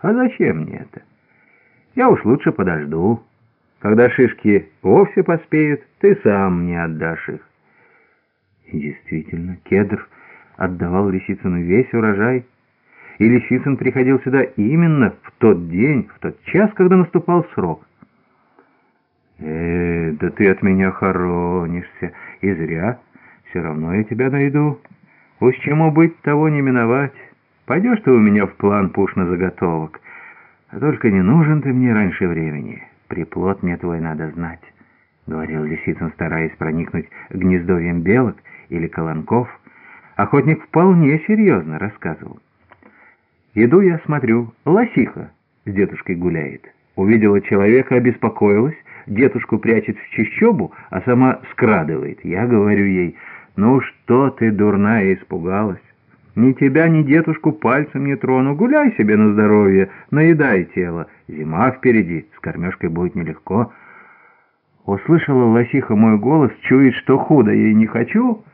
А зачем мне это? Я уж лучше подожду. Когда шишки вовсе поспеют, ты сам мне отдашь их. И действительно, кедр отдавал Лисицыну весь урожай, и Лисицын приходил сюда именно в тот день, в тот час, когда наступал срок. «Э, да ты от меня хоронишься, и зря. Все равно я тебя найду. Уж чему быть, того не миновать. Пойдешь ты у меня в план пушно-заготовок, а только не нужен ты мне раньше времени. Приплод мне твой надо знать», — говорил Лисицын, стараясь проникнуть гнездовьем белок или колонков. Охотник вполне серьезно рассказывал. «Иду я, смотрю, лосиха с дедушкой гуляет. Увидела человека, обеспокоилась, дедушку прячет в чищобу, а сама скрадывает. Я говорю ей, ну что ты, дурная, испугалась? Ни тебя, ни дедушку пальцем не трону. Гуляй себе на здоровье, наедай тело. Зима впереди, с кормежкой будет нелегко. Услышала лосиха мой голос, чует, что худо ей не хочу,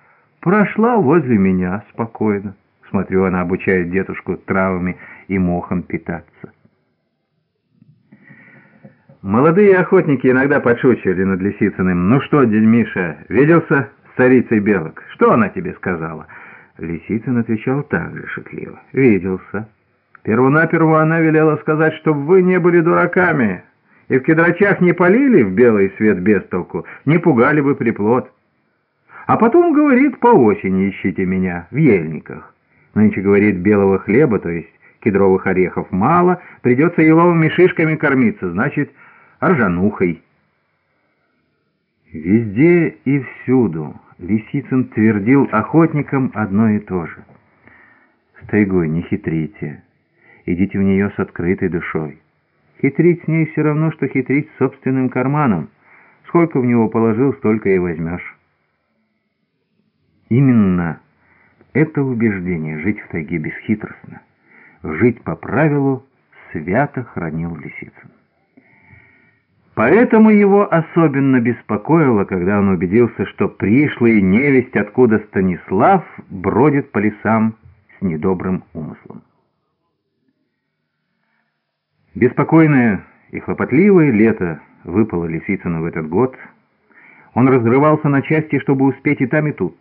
прошла возле меня спокойно. Смотрю, она обучает дедушку травами и мохом питаться. Молодые охотники иногда подшучивали над Лисицыным. «Ну что, дядь Миша, виделся с царицей белок? Что она тебе сказала?» Лисицын отвечал так же шутливо. «Виделся. Первонаперво она велела сказать, чтобы вы не были дураками, и в кедрачах не полили в белый свет без толку, не пугали бы приплод. А потом, говорит, по осени ищите меня в ельниках. Нынче, говорит, белого хлеба, то есть кедровых орехов, мало, придется еловыми шишками кормиться, значит, ржанухой. Везде и всюду Лисицын твердил охотникам одно и то же. «С тайгой не хитрите, идите в нее с открытой душой. Хитрить с ней все равно, что хитрить с собственным карманом. Сколько в него положил, столько и возьмешь». Именно это убеждение жить в тайге бесхитростно, жить по правилу, свято хранил Лисицын. Поэтому его особенно беспокоило, когда он убедился, что пришлый невесть, откуда Станислав, бродит по лесам с недобрым умыслом. Беспокойное и хлопотливое лето выпало Лисицыну в этот год. Он разрывался на части, чтобы успеть и там, и тут.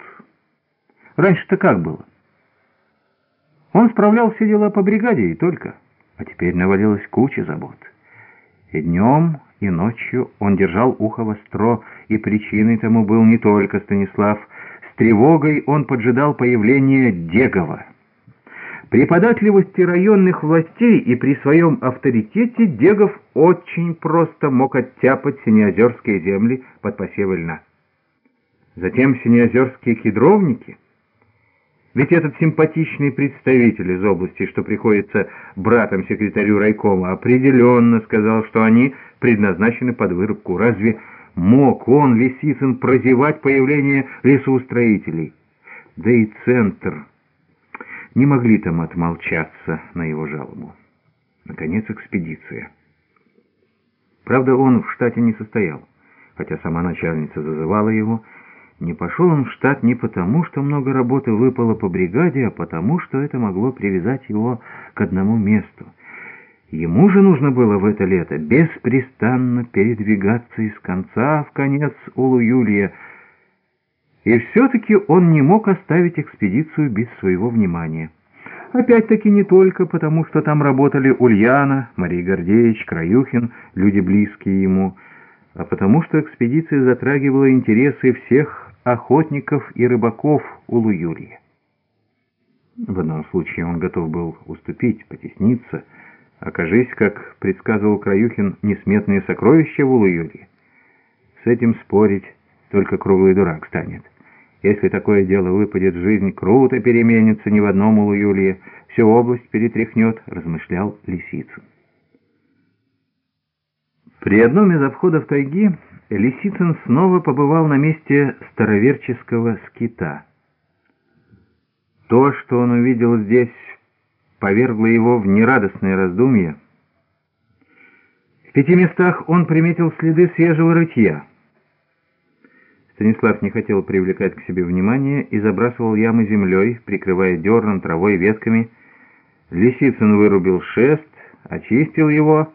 Раньше-то как было? Он справлял все дела по бригаде и только, а теперь навалилась куча забот. И днем, и ночью он держал ухо востро, и причиной тому был не только Станислав. С тревогой он поджидал появления Дегова. При податливости районных властей и при своем авторитете Дегов очень просто мог оттяпать синеозерские земли под посевы льна. Затем синеозерские кедровники — ведь этот симпатичный представитель из области, что приходится братом секретарю райкома, определенно сказал, что они предназначены под вырубку. Разве мог он, Лисицын, прозевать появление лесоустроителей? Да и центр не могли там отмолчаться на его жалобу. Наконец, экспедиция. Правда, он в штате не состоял, хотя сама начальница зазывала его, не пошел он в штат не потому, что много работы выпало по бригаде, а потому, что это могло привязать его к одному месту. Ему же нужно было в это лето беспрестанно передвигаться из конца в конец Улу-Юлия, и все-таки он не мог оставить экспедицию без своего внимания. Опять-таки не только потому, что там работали Ульяна, Мария Гордеевич, Краюхин, люди близкие ему, а потому что экспедиция затрагивала интересы всех охотников и рыбаков Улу-Юрия. В одном случае он готов был уступить, потесниться, окажись, как предсказывал Краюхин, несметные сокровища в Улу-Юрии. С этим спорить только круглый дурак станет. Если такое дело выпадет в жизнь, круто переменится ни в одном Улу-Юлии, всю область перетряхнет, размышлял Лисицын. При одном из обходов тайги Лисицын снова побывал на месте староверческого скита. То, что он увидел здесь, повергло его в нерадостное раздумье. В пяти местах он приметил следы свежего рытья. Станислав не хотел привлекать к себе внимание и забрасывал ямы землей, прикрывая дерном, травой, ветками. Лисицын вырубил шест, очистил его